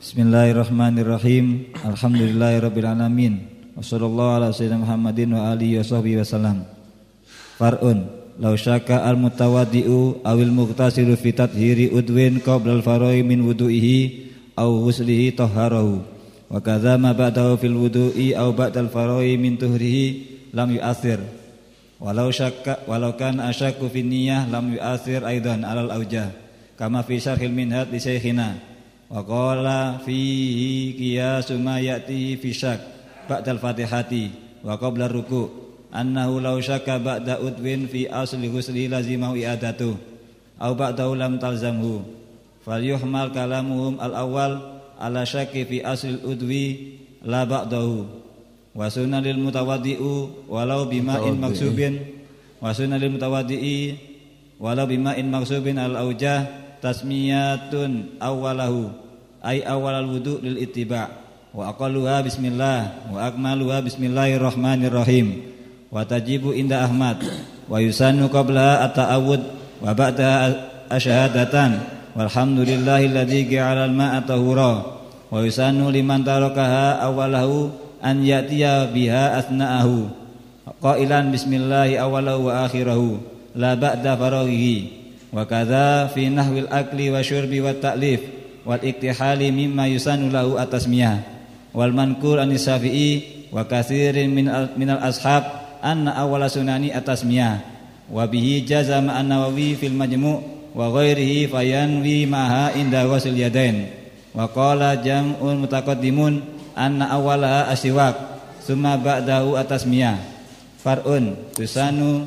Bismillahirrahmanirrahim. Alhamdulillahirabbil Wassallallahu ala sayyidina Muhammadin wa alihi washabbihi wasallam. Far'un law syaka al mutawaddi'u awil muqtasiru fi tathhiri udwin qabla al farai min wudu'ihi aw ghuslihi tahharahu. Wa kadza ma ba'dahu fil wudu'i aw ba'dal farai min tuhrihi lam yu'athir. Walau syakka walau kan asyakku fi niyyah lam yu'athir aidan alal aujah. Kama fi syarhil minhad li syekhina wa qala fihi qiyasu ma ya'ti fi syak ba'dal fatihati wa qabla ruku annahu law syaka ba'da udwin fi asli husli lazimahu i'adatu au ba'dahu lam talzamhu falyuhmal kalamuhum al-awwal ala syaki fi asli udwi la ba'dahu wa sunalil mutawaddi'u walau bima'in maksubin wa sunalil mutawaddi'i walau bima'in maksubin al-aujah tasmiyatun awwalahu ay awalal wudu lil ittiba' wa aqalluha bismillah. Wa akmaluha bismillahirrahmanirrahim. Wa tajibu inda Ahmad. Wa yusannu qabla at-ta'awud. Wa ba'da asyhadatan walhamdulillahilladzi ja'ala al-ma'a tahura. Wa yusannu liman tarakaha awalahu an ya'tiya biha athna'ahu qailan bismillahi awalahu wa akhirahu. La ba'da faraghihi. Wa kadza fi nahwil akli wa syurbi wa ta'lif wal iktihali mimma yusannu lahu atasmiyah. Wal mankul an Syafi'i wa katsirin min al, min al ashab anna awwala sunani atasmiyah. Wa bihi jazama an-Nawawi fil majmu' wa ghairihi fayanwi maha inda ghusl yadain. Wa qala jam'ul mutaqaddimun anna awwalaha asyiwak summa ba'dahu atasmiyah. Far'un tusanu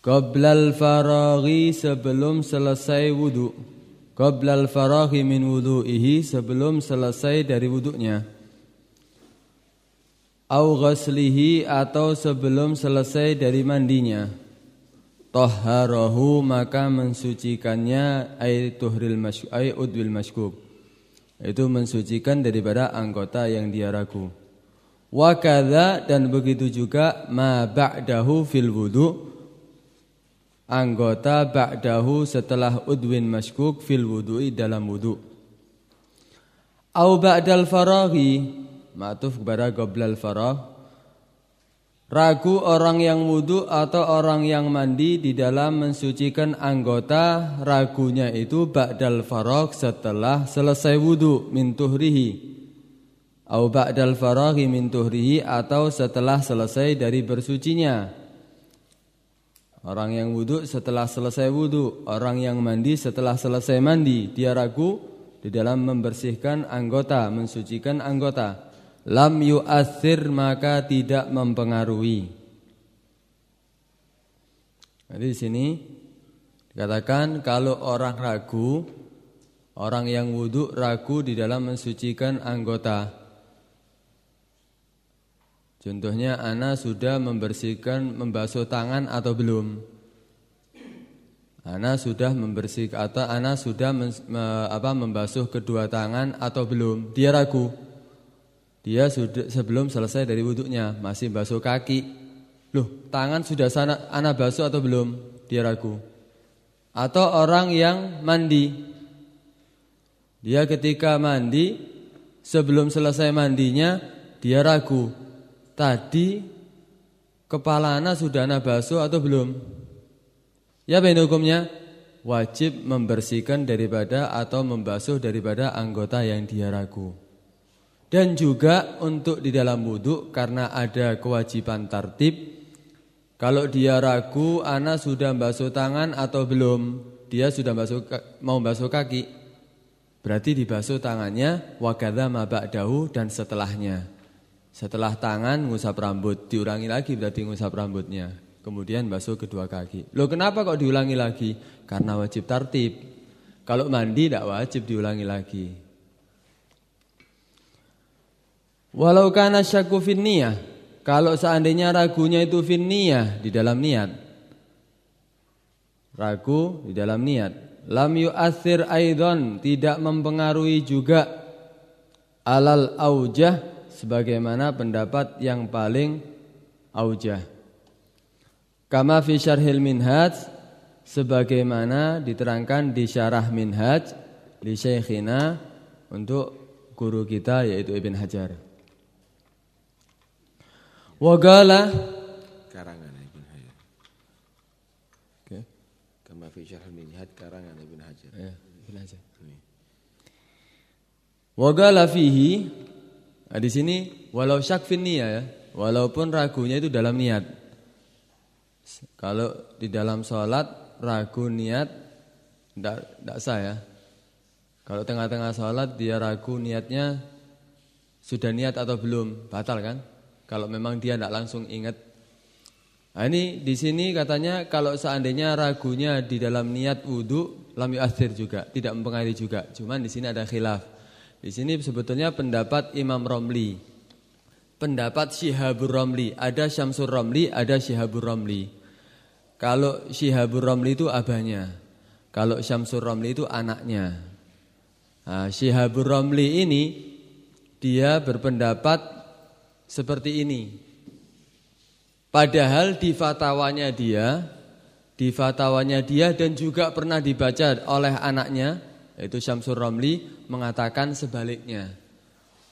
Qoblal faraghi sebelum selesai wudhu Qoblal faraghi min wudhu'ihi sebelum selesai dari wudhunya au ghaslihi atau sebelum selesai dari mandinya. Tahharahu maka mensucikannya ay tuhril masyuk ay udwil masykub itu mensucikan daripada anggota yang dia ragu. Wa dan begitu juga ma ba'dahu fil wudu anggota ba'dahu setelah udwin masykuk fil wudu'i dalam wudu. Au ba'dal faraghi Ma'tuf kepada goblal farah Ragu orang yang wudhu atau orang yang mandi di dalam mensucikan anggota Ragunya itu ba'dal farah setelah selesai wudhu min tuhrihi. Au ba'dal faraghi min tuhrihi atau setelah selesai dari bersucinya Orang yang wudhu setelah selesai wudhu Orang yang mandi setelah selesai mandi Dia ragu di dalam membersihkan anggota Mensucikan anggota lam yu'athir maka tidak mempengaruhi. Jadi di sini dikatakan kalau orang ragu, orang yang wudhu ragu di dalam mensucikan anggota. Contohnya ana sudah membersihkan membasuh tangan atau belum? Ana sudah membersihkan atau ana sudah men, me, apa membasuh kedua tangan atau belum? Dia ragu. Dia sudah sebelum selesai dari wuduknya masih basuh kaki. Loh, tangan sudah sana anak basuh atau belum? Dia ragu. Atau orang yang mandi. Dia ketika mandi sebelum selesai mandinya dia ragu. Tadi kepala anak sudah anak basuh atau belum? Ya apa hukumnya? Wajib membersihkan daripada atau membasuh daripada anggota yang dia ragu. Dan juga untuk di dalam wudhu karena ada kewajiban tartib Kalau dia ragu anak sudah basuh tangan atau belum Dia sudah basuh, mau basuh kaki Berarti dibasuh tangannya Wakadha maba'dahu dan setelahnya Setelah tangan ngusap rambut. Diulangi lagi berarti ngusap rambutnya. Kemudian basuh kedua kaki. Loh kenapa kok diulangi lagi? Karena wajib tartib. Kalau mandi tidak wajib diulangi lagi. Walau kana syakku finniyah, kalau seandainya ragunya itu finniyah di dalam niat. Ragu di dalam niat. Lam yu'athir aidon, tidak mempengaruhi juga. Alal aujah sebagaimana pendapat yang paling aujah. Kama fi syarhil minhaj sebagaimana diterangkan di syarah minhaj di syekhina untuk guru kita yaitu Ibn Hajar. Wagala karangan Ibn Hajar. Oke. Kama fi syarh minhaj karangan Ibn Hajar. Ya, Ibn Hajar. Wagala fihi nah, di sini walau syak ya, walaupun ragunya itu dalam niat. Kalau di dalam sholat ragu niat tidak sah ya. Kalau tengah-tengah sholat dia ragu niatnya sudah niat atau belum batal kan? Kalau memang dia tidak langsung ingat. Nah ini di sini katanya kalau seandainya ragunya di dalam niat wudhu lam yu'athir juga, tidak mempengaruhi juga. Cuman di sini ada khilaf. Di sini sebetulnya pendapat Imam Romli. Pendapat Syihabur Romli, ada Syamsur Romli, ada Syihabur Romli. Kalau Syihabur Romli itu abahnya. Kalau Syamsur Romli itu anaknya. Nah, Syihabur Romli ini dia berpendapat seperti ini. Padahal di fatwanya dia, di fatwanya dia dan juga pernah dibaca oleh anaknya yaitu Syamsur Romli mengatakan sebaliknya.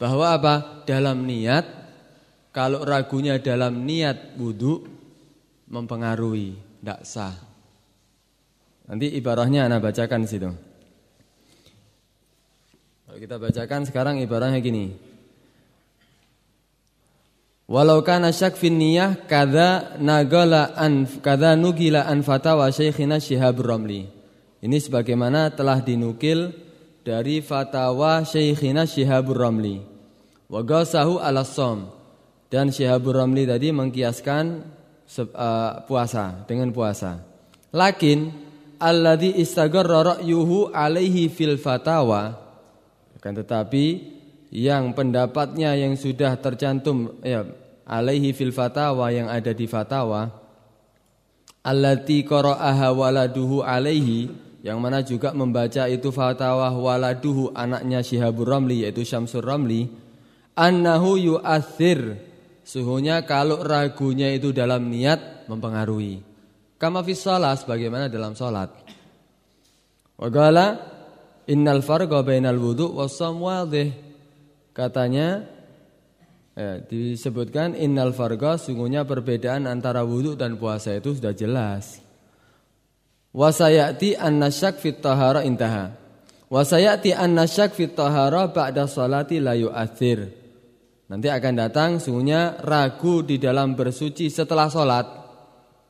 Bahwa apa? Dalam niat kalau ragunya dalam niat wudhu mempengaruhi, tidak sah. Nanti ibarahnya anak bacakan situ. Kalau kita bacakan sekarang ibarahnya gini. Walau kana syak fin niyah kada nagala an kada nugila an fatawa Syekhina Syihabur Ramli. Ini sebagaimana telah dinukil dari fatwa Syekhina Syihabur Ramli. Wa gasahu ala som. Dan Syihabur Ramli tadi mengkiaskan uh, puasa dengan puasa. Lakin alladhi istagarra ra'yuhu alaihi fil fatawa akan tetapi yang pendapatnya yang sudah tercantum ya alaihi fil fatawa yang ada di fatawa allati qara'aha waladuhu alaihi yang mana juga membaca itu fatawa waladuhu anaknya Syihabur Ramli yaitu Syamsur Ramli annahu yu'athir. Suhunya kalau ragunya itu dalam niat mempengaruhi. Kama fi shalah sebagaimana dalam salat wa innal farqa bainal wudu was wadih. Katanya ya, disebutkan innal farga sungguhnya perbedaan antara wudhu dan puasa itu sudah jelas. Wasayati an-nasyak fit tahara intaha. Wasayati an-nasyak fit tahara ba'da salati la yu'athir. Nanti akan datang sungguhnya ragu di dalam bersuci setelah salat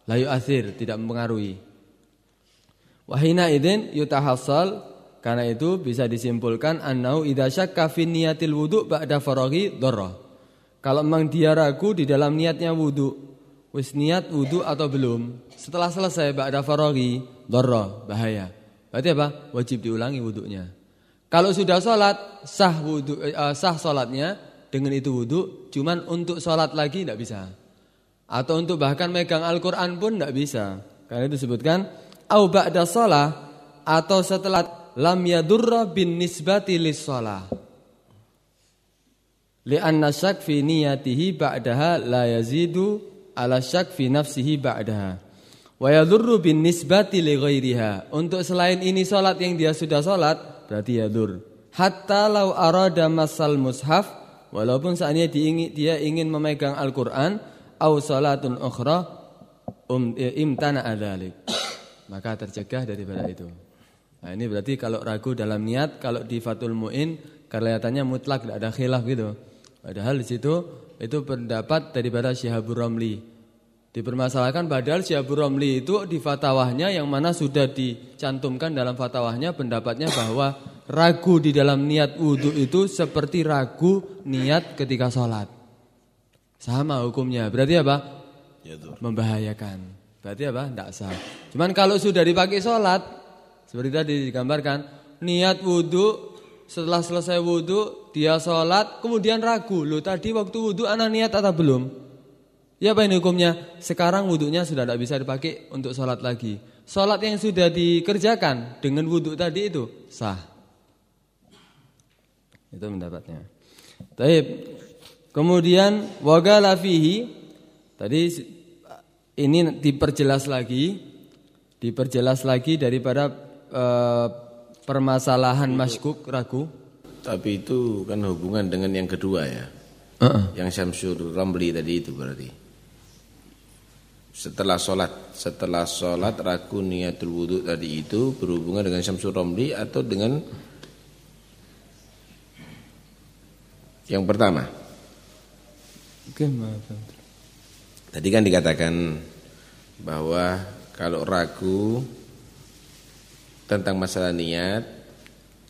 la yu'athir, tidak mempengaruhi. Wahina idin yutahassal karena itu bisa disimpulkan annau idza syakka fi niyatil wudu ba'da faraghi dharra. Kalau memang dia ragu di dalam niatnya wudu, wis niat wudu atau belum, setelah selesai ba'da faraghi dharra, bahaya. Berarti apa? Wajib diulangi wudunya. Kalau sudah sholat sah wudu uh, sah sholatnya dengan itu wudu, cuman untuk sholat lagi tidak bisa. Atau untuk bahkan megang Al-Qur'an pun tidak bisa. Karena itu disebutkan au ba'da shalah atau setelah lam yadurra bin nisbati lis shalah. Li'anna syak fi niyatihi ba'daha la yazidu ala syak fi nafsihi ba'daha. Wa yadurru bin nisbati li ghairiha. Untuk selain ini salat yang dia sudah salat berarti yadur. Hatta lau arada masal mushaf walaupun saatnya dia ingin memegang Al-Qur'an au salatun ukhra um, imtana adzalik. Maka tercegah daripada itu. Nah, ini berarti kalau ragu dalam niat, kalau di Fatul Mu'in kelihatannya mutlak tidak ada khilaf gitu. Padahal di situ itu pendapat daripada Syihabur Romli. Dipermasalahkan padahal Syihabur Romli itu di fatwahnya yang mana sudah dicantumkan dalam fatwahnya pendapatnya bahwa ragu di dalam niat wudhu itu seperti ragu niat ketika sholat. Sama hukumnya. Berarti apa? Ya, Membahayakan. Berarti apa? Tidak sah. Cuman kalau sudah dipakai sholat seperti tadi digambarkan, niat wudhu setelah selesai wudhu dia sholat kemudian ragu. Loh tadi waktu wudhu anak niat atau belum? Ya apa ini hukumnya? Sekarang wudhunya sudah tidak bisa dipakai untuk sholat lagi. Sholat yang sudah dikerjakan dengan wudhu tadi itu sah. Itu pendapatnya. Taib. Kemudian wagala fihi. Tadi ini diperjelas lagi diperjelas lagi daripada uh, permasalahan maskuk ragu. Tapi itu kan hubungan dengan yang kedua ya. Uh -uh. Yang Syamsul Ramli tadi itu berarti. Setelah sholat, setelah sholat ragu niatul wudhu tadi itu berhubungan dengan Syamsul Ramli atau dengan yang pertama. Oke, maaf. Tadi kan dikatakan bahwa kalau ragu tentang masalah niat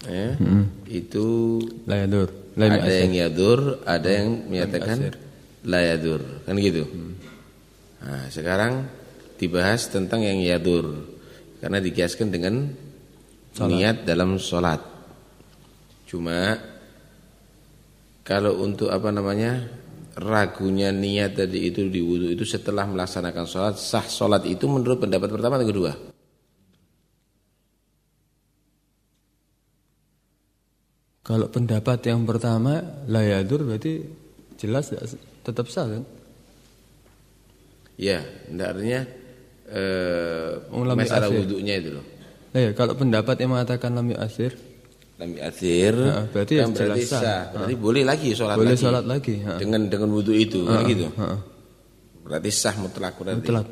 ya, hmm. itu layadur. Ada yang yadur, ada yang menyatakan layadur, kan gitu. Hmm. Nah, sekarang dibahas tentang yang yadur karena dikiaskan dengan sholat. niat dalam sholat. Cuma kalau untuk apa namanya ragunya niat tadi itu di wudhu itu setelah melaksanakan sholat sah sholat itu menurut pendapat pertama atau kedua? Kalau pendapat yang pertama layadur berarti jelas tetap sah kan? Ya, artinya eh, masalah wudhunya itu loh. Ya, kalau pendapat yang mengatakan lam asir lam asir nah, berarti kan berarti sah. sah. Berarti ha. boleh lagi sholat boleh lagi. sholat lagi. Ha. Dengan dengan wudhu itu, ha. gitu. Ha. Berarti sah mutlak berarti. Mutlak.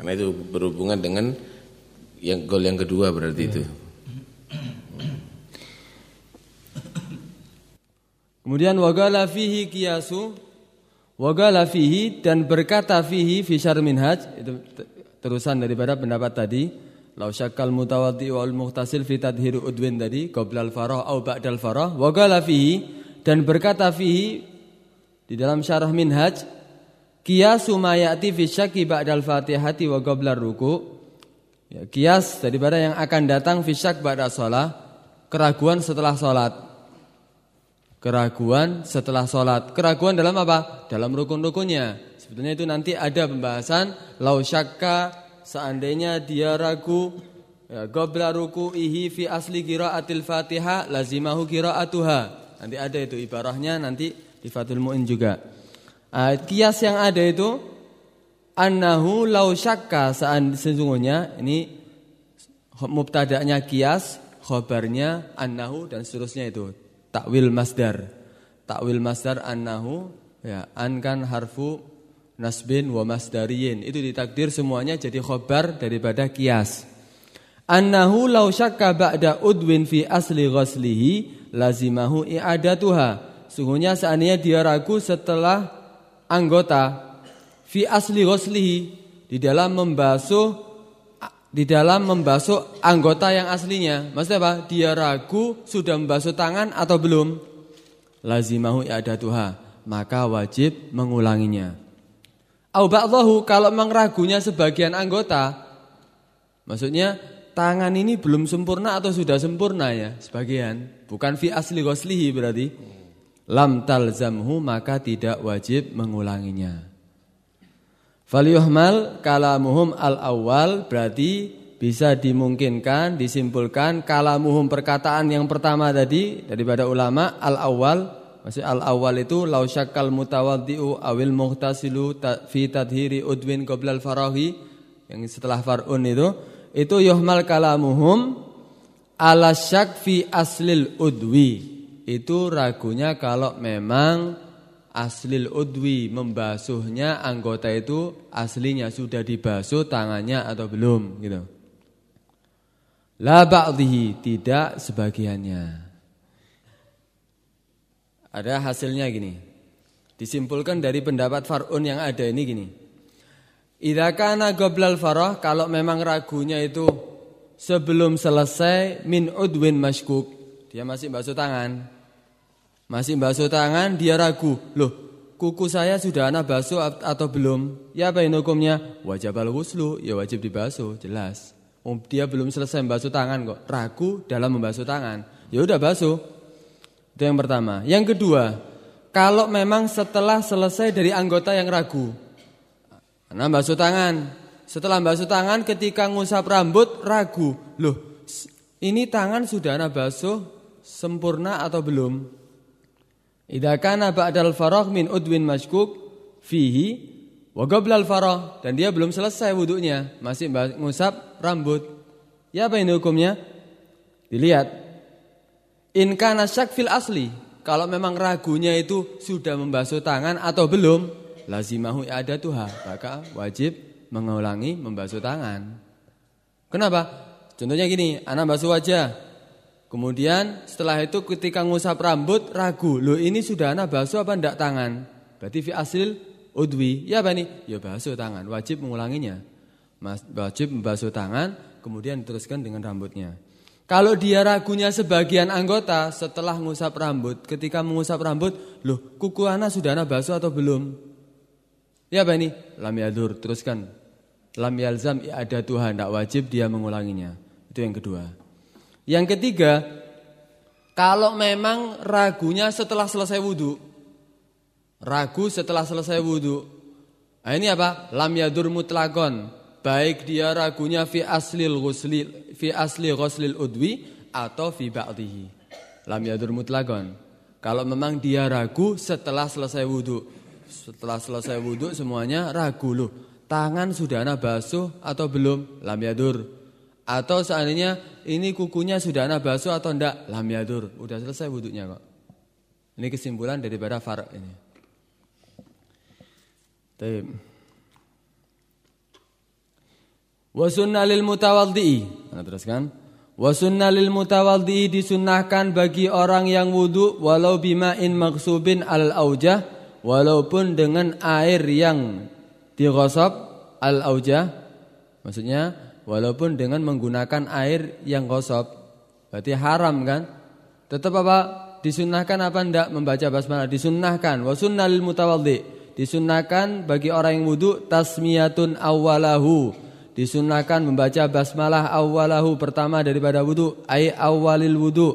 Karena itu berhubungan dengan yang gol yang kedua berarti ya. itu. Kemudian wagala fihi kiyasu wagala fihi dan berkata fihi fi minhaj itu terusan daripada pendapat tadi lau syakkal mutawaddi wal muhtasil fi tadhir udwin tadi qabla al farah au ba'da al farah wagala fihi dan berkata fihi di dalam syarah minhaj ma ya'ti fi syakki ba'da al fatihati wa qabla ruku ya, kias daripada yang akan datang fi syak ba'da shalah keraguan setelah salat Keraguan setelah sholat. Keraguan dalam apa? Dalam rukun-rukunnya. Sebetulnya itu nanti ada pembahasan. Lau syakka seandainya dia ragu. Ya, Gobla ihi fi asli kiraatil fatihah lazimahu kiraatuha. Nanti ada itu ibarahnya nanti di Fathul Mu'in juga. Uh, kias yang ada itu. Annahu lau syakka sesungguhnya. Ini mubtada'nya kias. Khobarnya annahu dan seterusnya itu takwil masdar. Takwil masdar annahu ya an kan harfu nasbin wa masdariyin. Itu ditakdir semuanya jadi khobar daripada kias. Annahu law syakka ba'da udwin fi asli ghaslihi lazimahu i'adatuha. Sungguhnya seandainya dia ragu setelah anggota fi asli ghaslihi di dalam membasuh di dalam membasuh anggota yang aslinya. Maksudnya apa? Dia ragu sudah membasuh tangan atau belum. Lazimahu i'adatuha, maka wajib mengulanginya. Au kalau mengragunya sebagian anggota. Maksudnya tangan ini belum sempurna atau sudah sempurna ya, sebagian. Bukan fi asli ghuslihi berarti. Lam talzamhu maka tidak wajib mengulanginya. Falyuhmal kalamuhum al-awwal berarti bisa dimungkinkan, disimpulkan kalamuhum perkataan yang pertama tadi daripada ulama al-awwal. Masih al-awwal itu lau syakkal mutawaddi'u awil muhtasilu fi tadhiri udwin qabla al-farahi yang setelah far'un itu. Itu yuhmal kalamuhum ala syak fi aslil udwi. Itu ragunya kalau memang aslil udwi membasuhnya anggota itu aslinya sudah dibasuh tangannya atau belum gitu. La ba'dhihi tidak sebagiannya. Ada hasilnya gini. Disimpulkan dari pendapat Far'un yang ada ini gini. Idza kana goblal farah kalau memang ragunya itu sebelum selesai min udwin mashkuk dia masih basuh tangan masih basuh tangan, dia ragu. Loh, kuku saya sudah anak basuh atau belum? Ya apa ini hukumnya? Wajib al-ghuslu, ya wajib dibasuh, jelas. Oh, dia belum selesai membasuh tangan kok. Ragu dalam membasuh tangan. Ya udah basuh. Itu yang pertama. Yang kedua, kalau memang setelah selesai dari anggota yang ragu. Nah, basuh tangan. Setelah basuh tangan ketika ngusap rambut ragu. Loh, ini tangan sudah ana basuh sempurna atau belum? Idza kana ba'dal faragh min udwin mashkuk fihi Wa al farah dan dia belum selesai wudhunya, masih ngusap rambut. Ya apa ini hukumnya? Dilihat. In kana syak fil asli, kalau memang ragunya itu sudah membasuh tangan atau belum, lazimahu ada tuha, maka wajib mengulangi membasuh tangan. Kenapa? Contohnya gini, anak basuh wajah. Kemudian setelah itu ketika ngusap rambut ragu, lo ini sudah anak basuh apa ndak tangan? Berarti fi asil udwi, ya apa nih? Ya basuh tangan, wajib mengulanginya. Wajib membasuh tangan, kemudian diteruskan dengan rambutnya. Kalau dia ragunya sebagian anggota setelah mengusap rambut, ketika mengusap rambut, loh kuku anak sudah anak basuh atau belum? Ya apa ini? Lam yadur, teruskan. Lam yalzam ada Tuhan, tidak wajib dia mengulanginya. Itu yang kedua. Yang ketiga, kalau memang ragunya setelah selesai wudhu, ragu setelah selesai wudhu. Nah, ini apa? Lam yadur mutlakon. Baik dia ragunya fi aslil ghusli fi asli ghuslil udwi atau fi ba'dihi. Lam yadur mutlakon. Kalau memang dia ragu setelah selesai wudhu. Setelah selesai wudhu semuanya ragu loh. Tangan sudah ana basuh atau belum? Lam yadur. Atau seandainya ini kukunya sudah ana basuh atau enggak? Lam yadur. Udah selesai wudhunya kok. Ini kesimpulan daripada farak ini. Taib. Wa sunnah lil mutawaddi. Nah, teruskan. Wa sunnah lil mutawaddi disunnahkan bagi orang yang wudu walau bima'in maksubin al aujah walaupun dengan air yang digosok al aujah maksudnya walaupun dengan menggunakan air yang gosok berarti haram kan? Tetap apa? Disunnahkan apa ndak? Membaca basmalah. Disunnahkan. Wa mutawaddi. Disunahkan bagi orang yang wudhu tasmiyatun awalahu disunahkan membaca basmalah awalahu pertama daripada wudhu ay awalil wudhu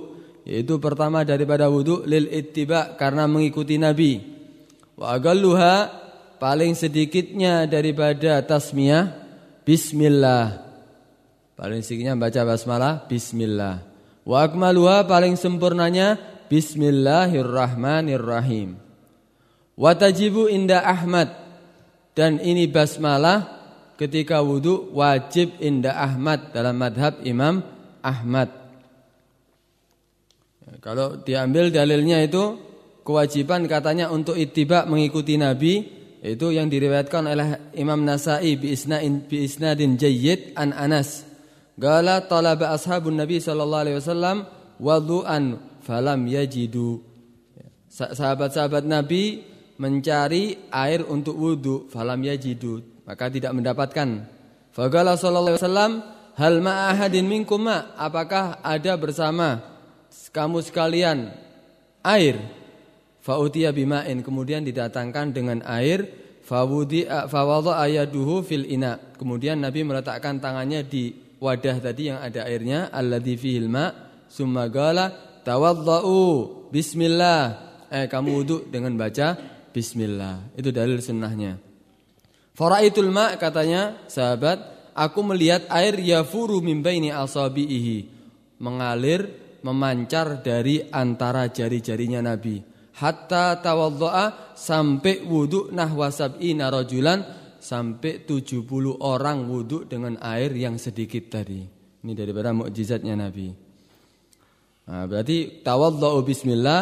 yaitu pertama daripada wudhu lil ittiba karena mengikuti nabi. Wa agalluha paling sedikitnya daripada tasmiyah bismillah paling sedikitnya baca basmalah bismillah wa akmaluha paling sempurnanya bismillahirrahmanirrahim Watajibu inda Ahmad dan ini basmalah ketika wudhu wajib inda Ahmad dalam madhab Imam Ahmad. Kalau diambil dalilnya itu kewajiban katanya untuk ittiba mengikuti Nabi itu yang diriwayatkan oleh Imam Nasai bi isnadin bi isnadin jayyid an Anas. Gala talaba ashabun Nabi sallallahu alaihi wasallam wudu'an falam yajidu. Ya, sahabat-sahabat Nabi mencari air untuk wudhu falam yajidu. Maka tidak mendapatkan. Faqala sallallahu alaihi wasallam hal ma'ahadin minkum ma apakah ada bersama kamu sekalian air? Fautiya bima'in. Kemudian didatangkan dengan air. Fawudi fawadha ayaduhu fil ina. Kemudian nabi meletakkan tangannya di wadah tadi yang ada airnya alladzi fihil ma summa qala tawaddau bismillah eh kamu wudhu dengan baca Bismillah. Itu dalil sunnahnya. Faraitul ma katanya sahabat, aku melihat air yafuru min baini asabihi, mengalir memancar dari antara jari-jarinya Nabi. Hatta tawaddoa sampai wudhu nahwa sab'ina rajulan sampai 70 orang wudhu dengan air yang sedikit tadi. Ini daripada mukjizatnya Nabi. Nah, berarti tawaddo'u bismillah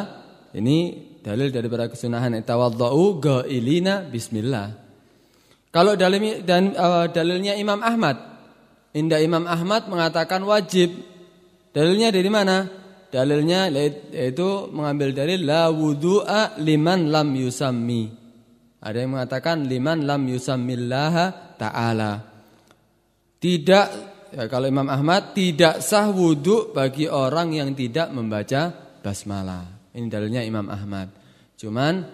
ini Dalil daripada kesunahan tawadhu gailina bismillah. Kalau dalil dan uh, dalilnya Imam Ahmad, indah Imam Ahmad mengatakan wajib. Dalilnya dari mana? Dalilnya yaitu mengambil dalil la wudu'a liman lam yusammi. Ada yang mengatakan liman lam yusammillaha ta'ala. Tidak ya, kalau Imam Ahmad tidak sah wudhu bagi orang yang tidak membaca basmalah. Ini dalilnya Imam Ahmad. Cuman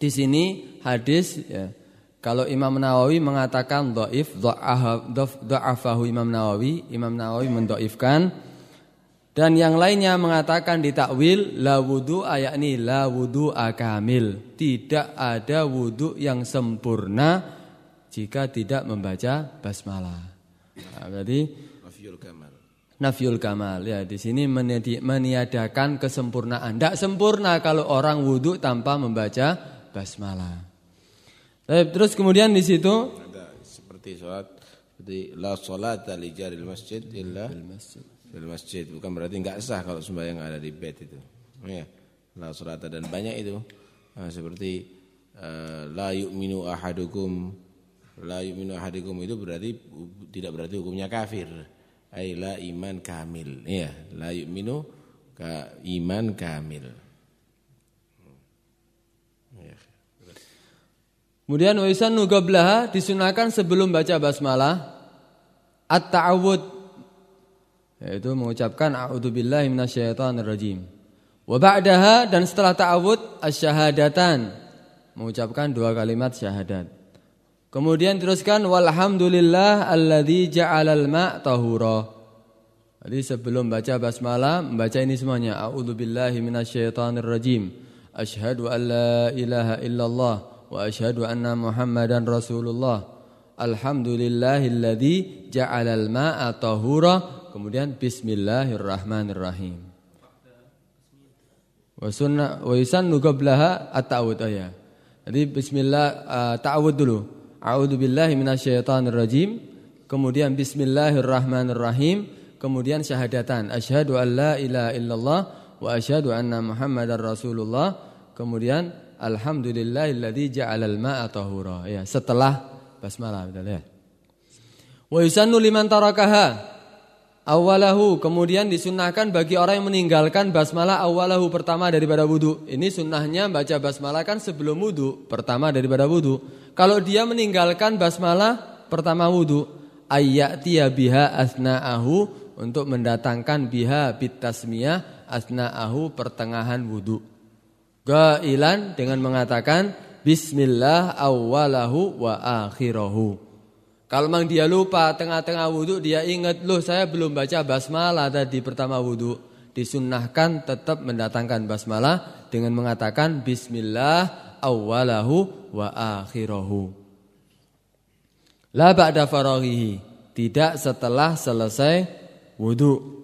di sini hadis ya, Kalau Imam Nawawi mengatakan dhaif, dha'afahu Imam Nawawi, Imam Nawawi mendoifkan dan yang lainnya mengatakan di takwil la wudu yakni la wudu akamil. Tidak ada wudu yang sempurna jika tidak membaca basmalah. Nah, berarti Nafiyul kamal. Nafiyul kamal ya di sini meniadakan kesempurnaan. Tidak sempurna kalau orang wudu tanpa membaca basmalah. Terus kemudian di situ ada seperti sholat seperti la sholat li jaril masjid illa masjid. Fil masjid bukan berarti enggak sah kalau sembahyang ada di bed itu. Ya. La sholat dan banyak itu. Nah, seperti uh, la yu'minu ahadukum la yu'minu ahadukum itu berarti tidak berarti hukumnya kafir. Ai la iman kamil. Iya, la yu'minu ka iman kamil. Kemudian wa yusannu qablaha disunahkan sebelum baca basmalah at-ta'awud yaitu mengucapkan a'udzubillahi minasyaitonirrajim. Wa ba'daha dan setelah ta'awud asyhadatan mengucapkan dua kalimat syahadat. Kemudian teruskan walhamdulillah alladzi ja'alal ma' tahura. Jadi sebelum baca basmalah membaca ini semuanya a'udzubillahi minasyaitonirrajim. Asyhadu an la ilaha illallah wa asyhadu anna Muhammadan Rasulullah. Alhamdulillahilladzi ja'alal ma'a tahura. Kemudian bismillahirrahmanirrahim. Wa sunna wa yusannu qablaha at-ta'awud ya. Jadi bismillah uh, ta'awud dulu. A'udzu billahi minasyaitonir rajim. Kemudian bismillahirrahmanirrahim. Kemudian syahadatan asyhadu an la ilaha illallah wa asyhadu anna Muhammadar Rasulullah. Kemudian Alhamdulillahilladzi ja'alal ma'a tahura. Ya, setelah basmalah betul ya. Wa yusannu liman tarakaha awalahu kemudian disunahkan bagi orang yang meninggalkan basmalah awalahu pertama daripada wudu. Ini sunnahnya baca basmalah kan sebelum wudu, pertama daripada wudu. Kalau dia meninggalkan basmalah pertama wudu, ayyatiya biha asna'ahu untuk mendatangkan biha bitasmiyah asna'ahu pertengahan wudu. Gailan dengan mengatakan Bismillah awalahu wa akhirahu. Kalau memang dia lupa tengah-tengah wudhu dia ingat loh saya belum baca basmalah tadi pertama wudhu. Disunnahkan tetap mendatangkan basmalah dengan mengatakan Bismillah awalahu wa akhirahu. La ba'da faraghihi. Tidak setelah selesai wudhu.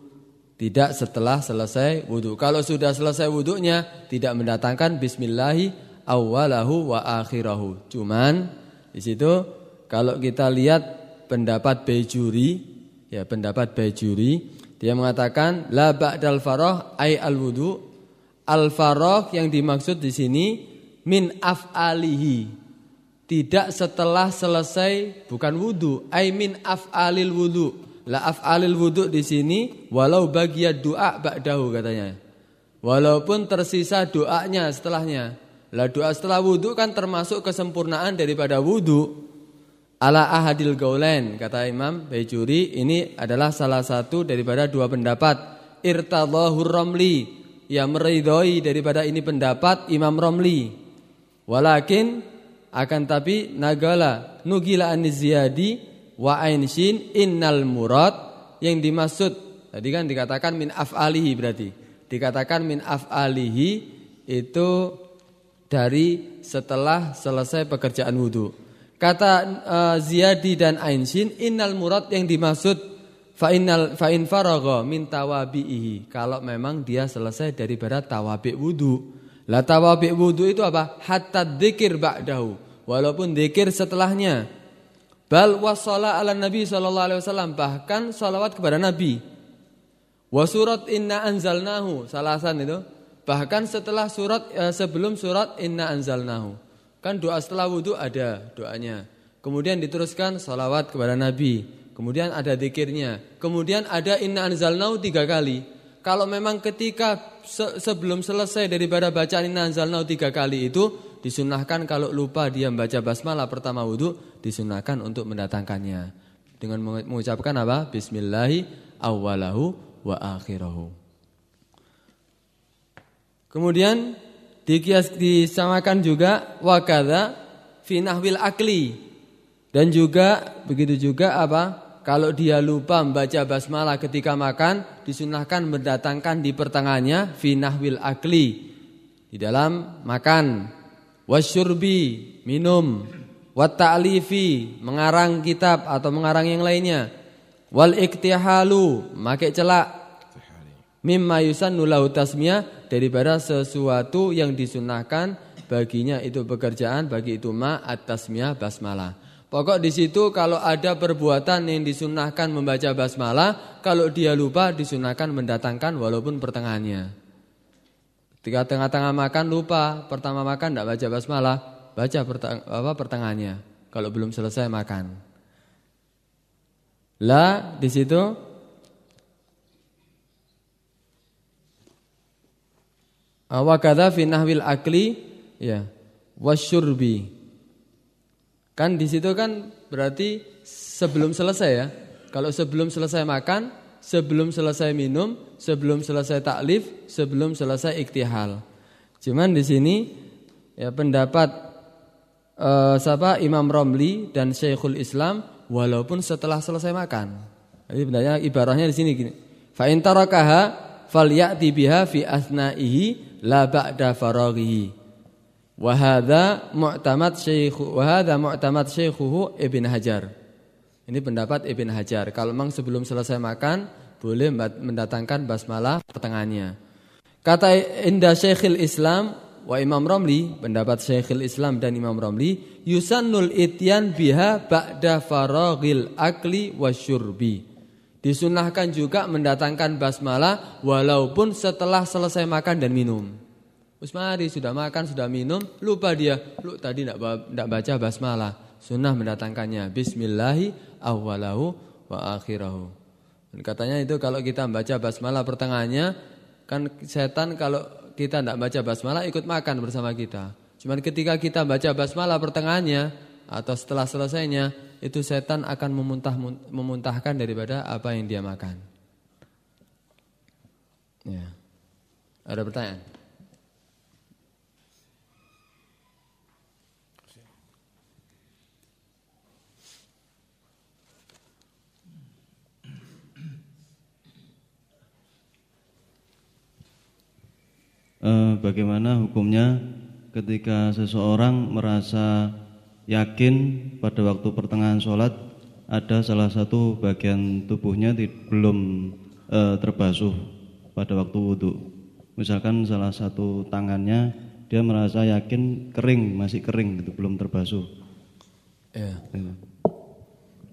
Tidak setelah selesai wudhu. Kalau sudah selesai wudhunya tidak mendatangkan Bismillahi awalahu wa akhirahu. Cuman di situ kalau kita lihat pendapat Bejuri, ya pendapat Bejuri, dia mengatakan la ba'dal farah ay al wudhu. Al farah yang dimaksud di sini min af'alihi. Tidak setelah selesai bukan wudhu, ay min af'alil wudhu La af'alil wudhu di sini walau bagia doa ba'dahu katanya. Walaupun tersisa doanya setelahnya. Lah doa setelah wudhu kan termasuk kesempurnaan daripada wudhu. Ala ahadil gaulen kata Imam Bejuri ini adalah salah satu daripada dua pendapat. Irtadhahur Romli yang meridhoi daripada ini pendapat Imam Romli. Walakin akan tapi nagala nugila aniziyadi wa ain shin innal murad yang dimaksud tadi kan dikatakan min af'alihi berarti dikatakan min af'alihi itu dari setelah selesai pekerjaan wudu kata uh, ziyadi dan ain shin innal murad yang dimaksud fa innal fa in faragha min tawabihi kalau memang dia selesai dari daripada tawabi wudu. La tawabi wudu itu apa? Hatta dzikir ba'dahu. Walaupun dzikir setelahnya. Bal wasala ala Nabi sallallahu alaihi wasallam bahkan salawat kepada Nabi. Wa surat inna anzalnahu salasan itu. Bahkan setelah surat eh, sebelum surat inna anzalnahu. Kan doa setelah wudu ada doanya. Kemudian diteruskan salawat kepada Nabi. Kemudian ada dikirnya. Kemudian ada inna anzalnahu tiga kali. Kalau memang ketika se sebelum selesai daripada bacaan inna anzalnahu tiga kali itu disunahkan kalau lupa dia membaca basmalah pertama wudhu disunahkan untuk mendatangkannya dengan mengucapkan apa Bismillahi awalahu wa akhirahu. Kemudian dikias disamakan juga wakada finahwil akli. Dan juga begitu juga apa? Kalau dia lupa membaca basmalah ketika makan, disunahkan mendatangkan di pertengahannya finahwil akli. Di dalam makan, wasyurbi, minum, wat ta'lifi, mengarang kitab atau mengarang yang lainnya. Wal iktihalu, pakai celak. Mimma yusannu lahu tasmiyah daripada sesuatu yang disunahkan baginya itu pekerjaan, bagi itu ma at-tasmiyah basmalah. Pokok di situ kalau ada perbuatan yang disunahkan membaca basmalah, kalau dia lupa disunahkan mendatangkan walaupun pertengahannya. Ketika tengah-tengah makan lupa, pertama makan tidak baca basmalah, baca perteng apa, pertengahannya. Kalau belum selesai makan. La di situ Awakada fi nahwil akli ya wasyurbi Kan di situ kan berarti sebelum selesai ya. Kalau sebelum selesai makan, sebelum selesai minum, sebelum selesai taklif, sebelum selesai iktihal. Cuman di sini ya pendapat uh, siapa Imam Romli dan Syekhul Islam walaupun setelah selesai makan. Jadi sebenarnya ibaratnya di sini gini. Fa in tarakaha falyati biha fi asna'ihi la ba'da faraghihi. Wahada mu'tamad syekh wahada mu'tamad syekhuhu Ibn Hajar. Ini pendapat Ibn Hajar. Kalau memang sebelum selesai makan boleh mendatangkan basmalah pertengahannya. Kata Indah Syekhul Islam wa Imam Romli, pendapat Syekhul Islam dan Imam Romli, yusannul ityan biha ba'da faraghil akli wasyurbi. Disunahkan juga mendatangkan basmalah walaupun setelah selesai makan dan minum. Usmari sudah makan, sudah minum, lupa dia. Lu tadi tidak baca basmalah. Sunnah mendatangkannya. Bismillahi awwalahu wa akhirahu. Katanya itu kalau kita baca basmalah pertengahannya, kan setan kalau kita tidak baca basmalah ikut makan bersama kita. Cuman ketika kita baca basmalah pertengahannya atau setelah selesainya, itu setan akan memuntah memuntahkan daripada apa yang dia makan. Ya. Ada pertanyaan? eh, bagaimana hukumnya ketika seseorang merasa yakin pada waktu pertengahan sholat ada salah satu bagian tubuhnya belum eh, terbasuh pada waktu wudhu. Misalkan salah satu tangannya dia merasa yakin kering, masih kering gitu, belum terbasuh. Ya. ya.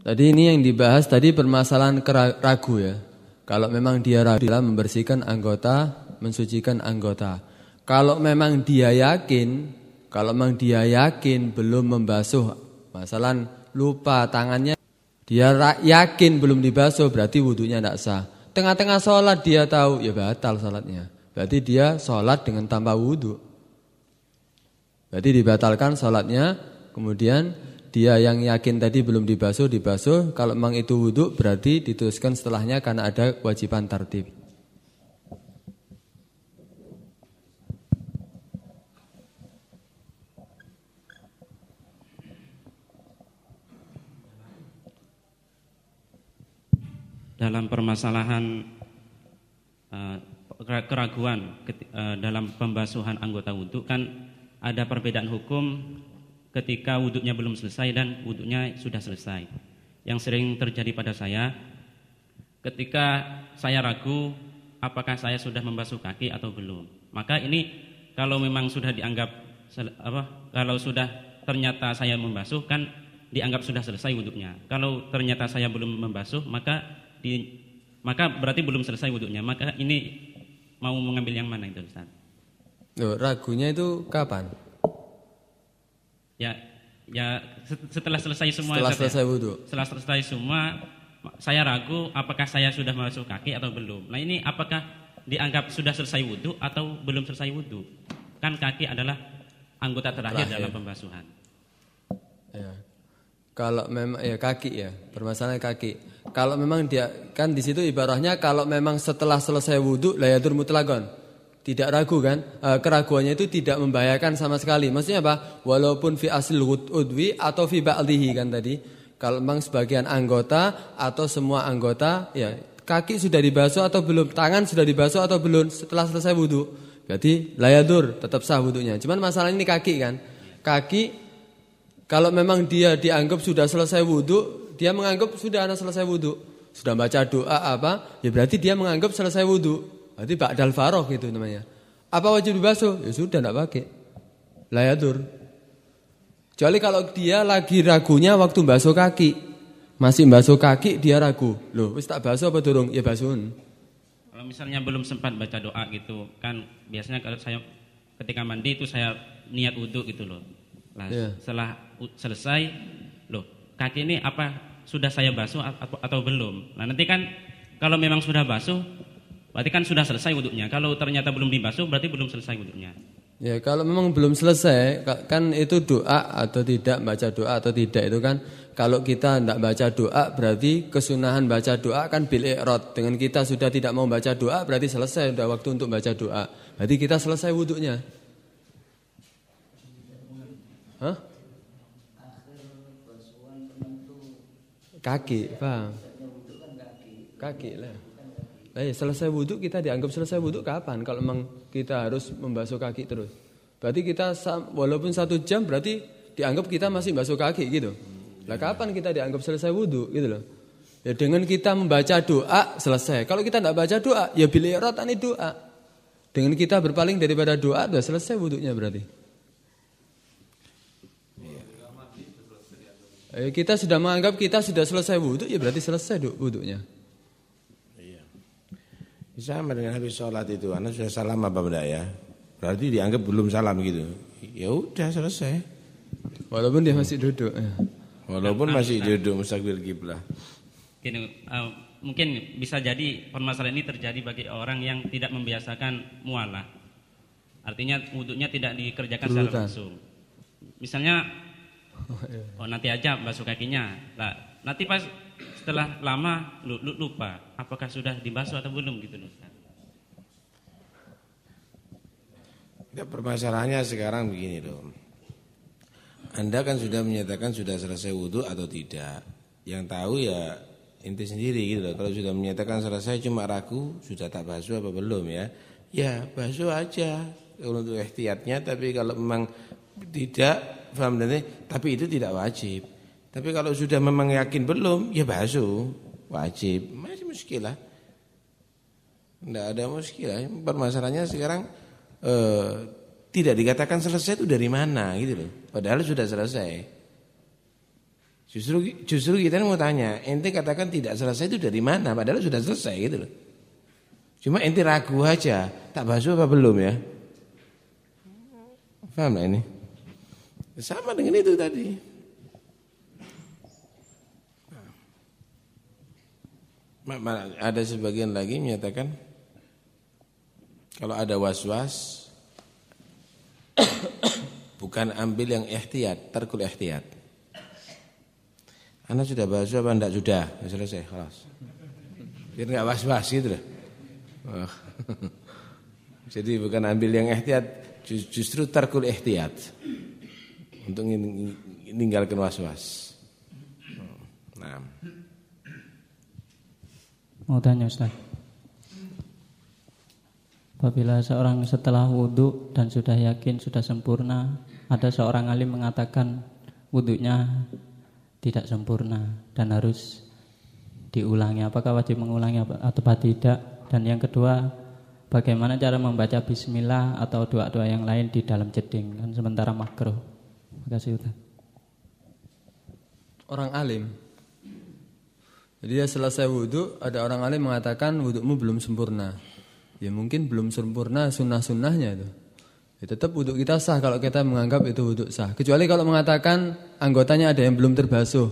Tadi ini yang dibahas tadi permasalahan ragu ya. Kalau memang dia ragu dalam membersihkan anggota mensucikan anggota. Kalau memang dia yakin, kalau memang dia yakin belum membasuh, masalah lupa tangannya, dia yakin belum dibasuh berarti wudhunya tidak sah. Tengah-tengah sholat dia tahu, ya batal sholatnya. Berarti dia sholat dengan tanpa wudhu. Berarti dibatalkan sholatnya, kemudian dia yang yakin tadi belum dibasuh, dibasuh. Kalau memang itu wudhu berarti diteruskan setelahnya karena ada kewajiban tertib. Dalam permasalahan uh, keraguan uh, dalam pembasuhan anggota wudhu kan ada perbedaan hukum ketika wudhunya belum selesai dan wudhunya sudah selesai. Yang sering terjadi pada saya ketika saya ragu apakah saya sudah membasuh kaki atau belum. Maka ini kalau memang sudah dianggap apa kalau sudah ternyata saya membasuh kan dianggap sudah selesai wudhunya. Kalau ternyata saya belum membasuh maka di, maka berarti belum selesai wudhunya. Maka ini mau mengambil yang mana itu Ustaz? Loh, ragunya itu kapan? Ya, ya setelah selesai semua. Setelah selesai wudhu. Setelah selesai semua, saya ragu apakah saya sudah masuk kaki atau belum. Nah ini apakah dianggap sudah selesai wudhu atau belum selesai wudhu? Kan kaki adalah anggota terakhir, terakhir. dalam pembasuhan. Ya. Kalau memang ya kaki ya, permasalahan kaki. Kalau memang dia kan di situ ibaratnya kalau memang setelah selesai wudhu layatul mutlagon. tidak ragu kan? E, keraguannya itu tidak membahayakan sama sekali. Maksudnya apa? Walaupun fi asl udwi atau fi ba'dihi kan tadi. Kalau memang sebagian anggota atau semua anggota, ya kaki sudah dibasuh atau belum, tangan sudah dibasuh atau belum setelah selesai wudhu. Berarti layadur tetap sah wudhunya. Cuman masalah ini kaki kan. Kaki kalau memang dia dianggap sudah selesai wudhu, dia menganggap sudah anak selesai wudhu. Sudah baca doa apa, ya berarti dia menganggap selesai wudhu. Berarti ba'dal faroh gitu namanya. Apa wajib dibasuh? Ya sudah tidak pakai. Layadur. Kecuali kalau dia lagi ragunya waktu basuh kaki. Masih basuh kaki dia ragu. Loh, wis tak basuh apa durung? Ya basuhun. Kalau misalnya belum sempat baca doa gitu, kan biasanya kalau saya ketika mandi itu saya niat wudhu gitu loh. Lah, yeah. setelah selesai, loh, kaki ini apa sudah saya basuh atau, atau belum? Nah, nanti kan kalau memang sudah basuh, Berarti kan sudah selesai wuduknya. Kalau ternyata belum dibasuh berarti belum selesai wuduknya. Ya kalau memang belum selesai kan itu doa atau tidak baca doa atau tidak itu kan kalau kita tidak baca doa berarti kesunahan baca doa kan bil ikrot dengan kita sudah tidak mau baca doa berarti selesai sudah waktu untuk baca doa berarti kita selesai wuduknya. Hah? Kaki, paham? Kaki lah. Eh, selesai wudhu kita dianggap selesai wudhu kapan? Kalau memang kita harus membasuh kaki terus. Berarti kita walaupun satu jam berarti dianggap kita masih basuh kaki gitu. Lah kapan kita dianggap selesai wudhu gitu loh. Ya dengan kita membaca doa selesai. Kalau kita tidak baca doa ya bila ini doa. Dengan kita berpaling daripada doa sudah selesai wudhunya berarti. Eh, kita sudah menganggap kita sudah selesai wudhu ya berarti selesai wudhunya. Sama dengan habis sholat itu, anak sudah salam apa benda ya? Berarti dianggap belum salam gitu. Ya udah selesai. Walaupun dia masih duduk. Ya. Walaupun masih duduk mustaqbil kiblah. Gini, uh, mungkin bisa jadi permasalahan ini terjadi bagi orang yang tidak membiasakan mualah. Artinya wudhunya tidak dikerjakan Berutan. secara langsung. Misalnya, oh, nanti aja basuh kakinya. Nah, nanti pas setelah lama lupa apakah sudah dibasuh atau belum gitu Ustaz. Ya, permasalahannya sekarang begini dong. Anda kan sudah menyatakan sudah selesai wudhu atau tidak. Yang tahu ya inti sendiri gitu loh. Kalau sudah menyatakan selesai cuma ragu sudah tak basuh apa belum ya. Ya basuh aja untuk ikhtiatnya tapi kalau memang tidak paham dan tapi itu tidak wajib. Tapi kalau sudah memang yakin belum, ya basuh, wajib. Masih muskilah. Tidak ada muskilah. Permasalahannya sekarang eh, tidak dikatakan selesai itu dari mana gitu loh. Padahal sudah selesai. Justru justru kita mau tanya, ente katakan tidak selesai itu dari mana? Padahal sudah selesai gitu loh. Cuma ente ragu aja, tak basuh apa belum ya? Paham lah ini? Sama dengan itu tadi. Ada sebagian lagi menyatakan kalau ada was-was bukan ambil yang ihtiyat, terkul ihtiyat. Anda sudah basuh apa enggak sudah? Ya, selesai, kelas. Biar enggak was-was gitu loh. Oh. Jadi bukan ambil yang ihtiyat, justru terkul ihtiyat. Untuk meninggalkan was-was. Nah. Mau tanya Ustaz. Apabila seorang setelah wudhu dan sudah yakin sudah sempurna, ada seorang alim mengatakan wudhunya tidak sempurna dan harus diulangi. Apakah wajib mengulangi atau tidak? Dan yang kedua, bagaimana cara membaca bismillah atau doa-doa yang lain di dalam jeding kan sementara makruh. Terima kasih Ustaz. Orang alim jadi dia selesai wudhu, ada orang alim mengatakan wudhumu belum sempurna. Ya mungkin belum sempurna sunnah-sunnahnya itu. Ya, tetap wudhu kita sah kalau kita menganggap itu wudhu sah. Kecuali kalau mengatakan anggotanya ada yang belum terbasuh.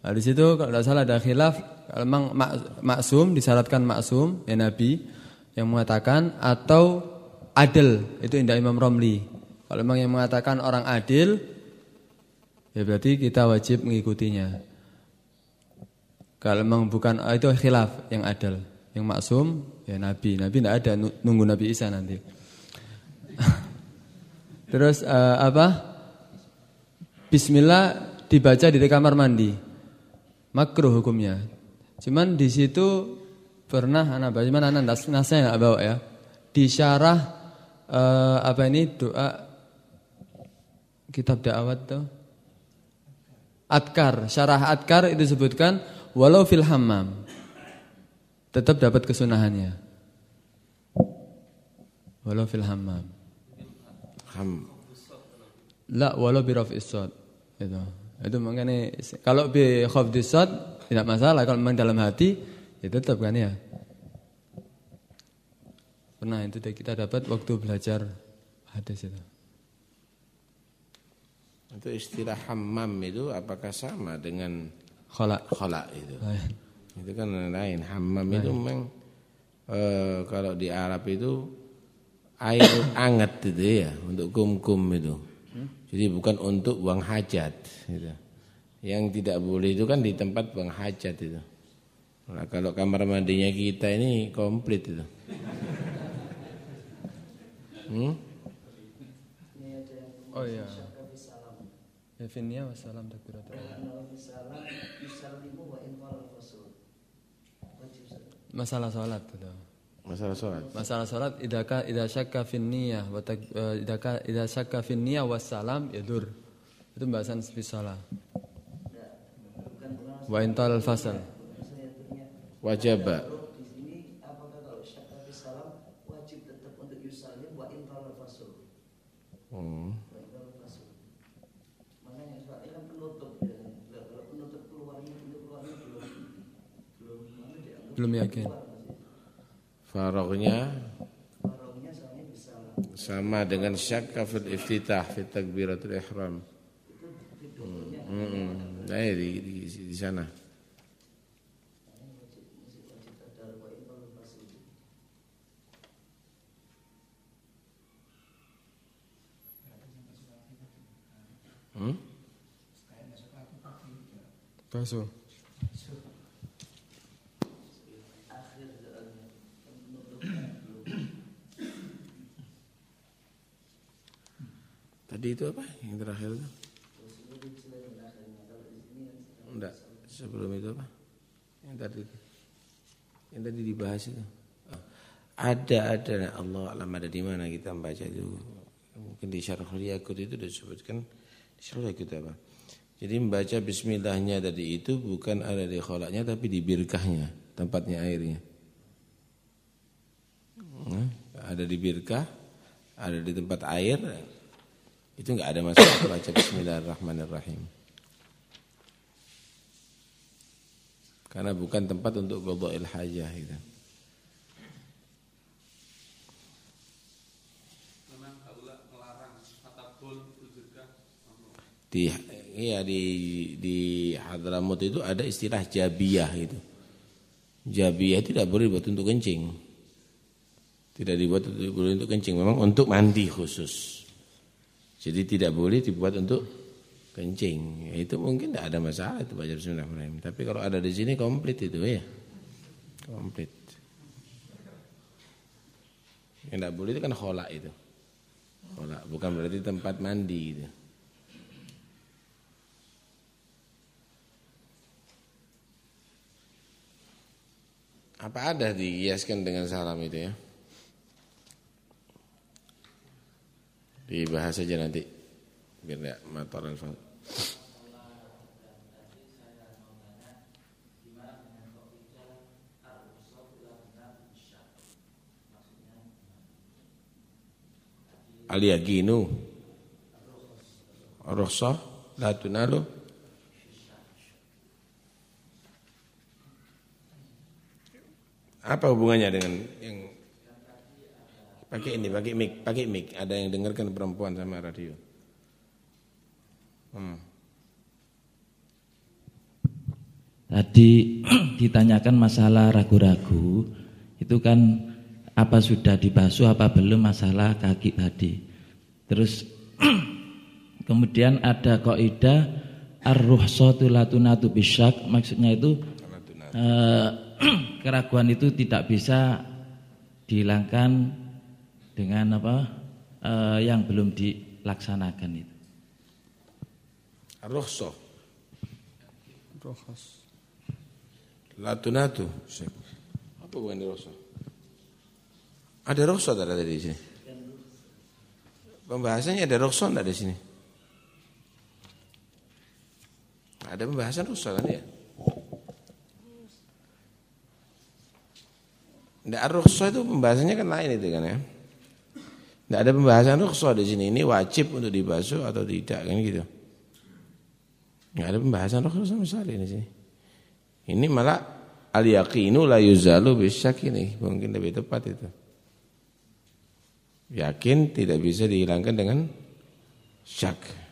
Nah, di situ kalau tidak salah ada khilaf, kalau memang maksum disyaratkan maksum ya Nabi yang mengatakan atau adil itu indah Imam Romli. Kalau memang yang mengatakan orang adil ya berarti kita wajib mengikutinya. Kalau memang bukan ah, itu khilaf yang adil. yang maksum ya Nabi. Nabi tidak ada nunggu Nabi Isa nanti. Terus uh, apa? Bismillah dibaca di kamar mandi. Makruh hukumnya. Cuman di situ pernah anak baca, cuman anak nas nasnya nggak bawa ya. Di syarah uh, apa ini doa kitab dakwat tuh. Adkar, syarah adkar itu disebutkan walau fil hammam tetap dapat kesunahannya. Walau fil hammam. Ham. La walau bi raf'is Itu. Itu makanya kalau bi khafdis tidak masalah kalau memang dalam hati ya tetap kan ya. Pernah itu kita dapat waktu belajar hadis itu. Itu istilah hammam itu apakah sama dengan khala? Khala itu. Lain. Itu kan lain. Hammam itu memang e, kalau di Arab itu air anget itu ya untuk kum-kum itu. Jadi bukan untuk buang hajat gitu. Yang tidak boleh itu kan di tempat buang hajat itu. Nah, kalau kamar mandinya kita ini komplit itu. Hmm? Oh iya. Ya finnya wassalam takbiratul Masalah sholat gitu. Masalah sholat. Masalah sholat idaka idza syakka fin niyah wa eh, idaka idza syakka fin wassalam yadur. Itu pembahasan fi shalah. Wa intal fasal. Wajib. Belum yakin. Farognya sama dengan syakka fil iftitah fi takbiratul ihram. Hmm. Hmm. Nah, di, di, di sana. Hmm? Basuh. Tadi itu apa yang terakhir itu? Enggak, sebelum itu apa? Yang tadi yang tadi dibahas itu. Ada ada Allah alam ada di mana kita membaca itu. Mungkin di Syarhul Yakut itu disebutkan di Syarhul Yakut apa? Jadi membaca bismillahnya tadi itu bukan ada di kholaknya tapi di birkahnya, tempatnya airnya. Nah, ada di birkah, ada di tempat air, itu enggak ada masalah baca bismillahirrahmanirrahim. Karena bukan tempat untuk qada'il hajah itu. Di iya di di Hadramut itu ada istilah jabiyah itu. Jabiyah tidak boleh buat untuk kencing. Tidak dibuat untuk kencing, memang untuk mandi khusus. Jadi tidak boleh dibuat untuk kencing. Ya, itu mungkin tidak ada masalah itu baca bismillahirrahmanirrahim. Tapi kalau ada di sini komplit itu ya. Komplit. Yang tidak boleh itu kan khola itu. Khola bukan berarti tempat mandi itu. Apa ada dihiaskan dengan salam itu ya? Dibahas saja nanti. Biar tidak motor alfa. Aliyaginu Rosoh La tunalu. Apa hubungannya dengan yang Pakai ini, pakai mic, pakai mic. Ada yang dengarkan perempuan sama radio. Hmm. Tadi ditanyakan masalah ragu-ragu, itu kan apa sudah dibasuh apa belum masalah kaki tadi. Terus kemudian ada kaidah ar-ruhsatu latunatu bisyak, maksudnya itu uh, keraguan itu tidak bisa dihilangkan dengan apa eh, yang belum dilaksanakan itu. Rukhsah. Latunatu. Apa bukan rukhsah? Ada rukhsah tak ada di sini? Pembahasannya ada rukhsah enggak di sini? Ada pembahasan rukhsah kan ya? Tidak rukhsah itu pembahasannya kan lain itu kan ya. Tidak ada pembahasan rukhsah di sini. Ini wajib untuk dibasuh atau tidak kan gitu. Tidak ada pembahasan rukhsah sama sekali di sini. Ini malah al yaqinu la yuzalu bisyak ini mungkin lebih tepat itu. Yakin tidak bisa dihilangkan dengan syak.